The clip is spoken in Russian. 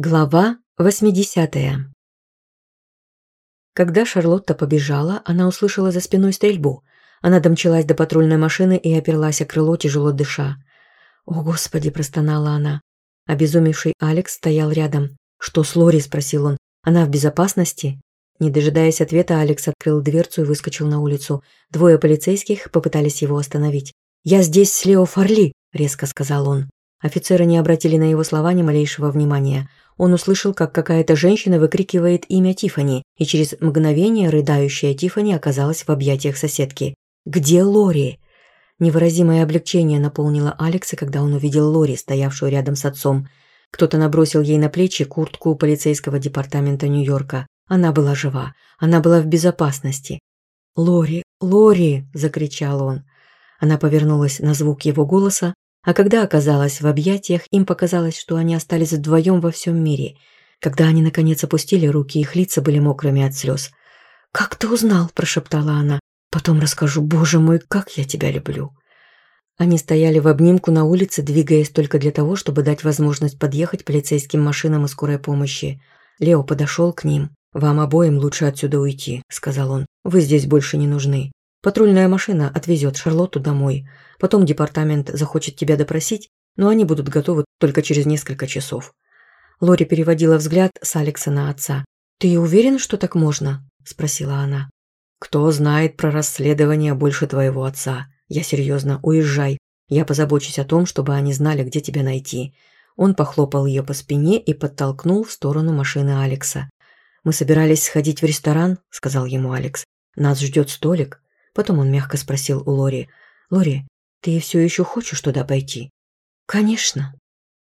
Глава 80 Когда Шарлотта побежала, она услышала за спиной стрельбу. Она домчалась до патрульной машины и оперлась о крыло, тяжело дыша. «О, Господи!» – простонала она. Обезумевший Алекс стоял рядом. «Что с Лори?» – спросил он. «Она в безопасности?» Не дожидаясь ответа, Алекс открыл дверцу и выскочил на улицу. Двое полицейских попытались его остановить. «Я здесь с Лео Фарли!» – резко сказал он. Офицеры не обратили на его слова ни малейшего внимания – он услышал, как какая-то женщина выкрикивает имя Тифани, и через мгновение рыдающая Тифани оказалась в объятиях соседки. «Где Лори?» Невыразимое облегчение наполнило Алекса, когда он увидел Лори, стоявшую рядом с отцом. Кто-то набросил ей на плечи куртку полицейского департамента Нью-Йорка. Она была жива, она была в безопасности. «Лори, Лори!» – закричал он. Она повернулась на звук его голоса, а когда оказалась в объятиях, им показалось, что они остались вдвоем во всем мире. Когда они, наконец, опустили руки, их лица были мокрыми от слез. «Как ты узнал?» – прошептала она. «Потом расскажу. Боже мой, как я тебя люблю!» Они стояли в обнимку на улице, двигаясь только для того, чтобы дать возможность подъехать полицейским машинам и скорой помощи. Лео подошел к ним. «Вам обоим лучше отсюда уйти», – сказал он. «Вы здесь больше не нужны. Патрульная машина отвезет Шарлотту домой. Потом департамент захочет тебя допросить, но они будут готовы только через несколько часов». Лори переводила взгляд с Алекса на отца. «Ты уверен, что так можно?» – спросила она. «Кто знает про расследование больше твоего отца? Я серьезно, уезжай. Я позабочусь о том, чтобы они знали, где тебя найти». Он похлопал ее по спине и подтолкнул в сторону машины Алекса. «Мы собирались сходить в ресторан», – сказал ему Алекс. «Нас ждет столик». Потом он мягко спросил у Лори. «Лори, ты все еще хочешь туда пойти?» «Конечно».